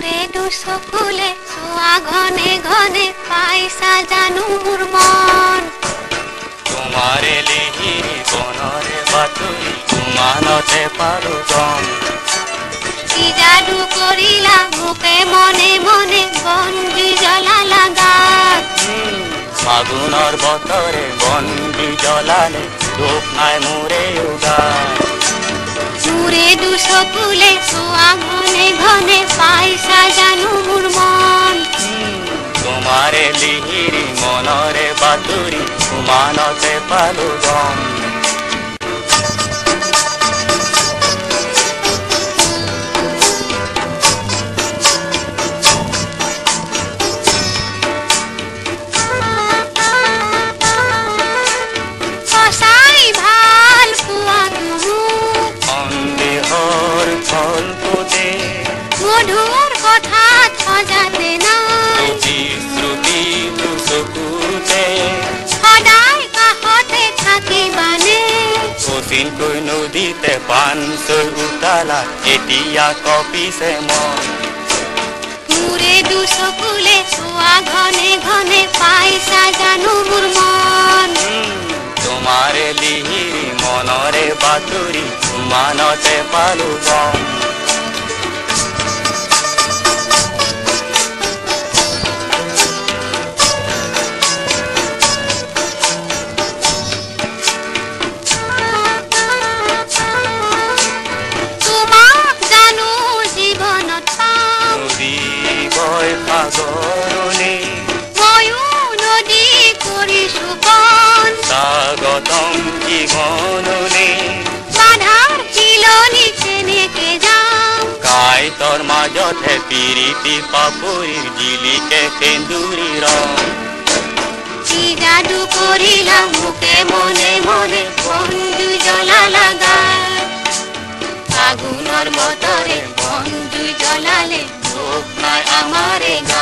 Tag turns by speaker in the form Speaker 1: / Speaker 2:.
Speaker 1: মোরে দু চকুলে চোৱা ঘনে ঘনে পাইছা জানো মোৰ মন
Speaker 2: তোমারে লিহিরি বনরে বাতুরি তুমানতে পালো গম
Speaker 1: কি যাদু কৰিলা মোকে মনে মনে বন্দি জ্বলালা গাত
Speaker 2: ফাগুনৰ বতৰে বন্দি জ্বলালে দুখ নাই মোৰে
Speaker 1: মোৰে দু চকুলে চোৱা ঘনে ঘনে পাইছা জানো মোৰ মন।
Speaker 2: তোমারে লিহিরি মনৰে বাতুরি তুমানতে পালু গম নদীতে পাণ চৈ উতালা এতিয়া কপিছে মন।
Speaker 1: মোৰে দু চকুলে চোৱা ঘনে ঘনে পাইছা জানো মোর মন
Speaker 2: তোমাৰে লিহিরি মনৰে বাতুরি মানতে পালু গম বয় সাগৰলে
Speaker 1: ময়ো নদী কৰিছো বন
Speaker 2: স্বাগতম জীৱনলে
Speaker 1: বাধাৰ শিলনি কেনেকে যাম
Speaker 2: কাইতৰ মাজতহে পিৰিতি পাপৰিৰ জিলিকে সেন্দুৰী ৰং
Speaker 1: যাদু কৰিলা মোকে মনে মনে বন্ধু জ্বলালা গাত ফাগুনৰ বতৰে বন্ধু জ্বলালে দুখ নাই আমাৰে গাত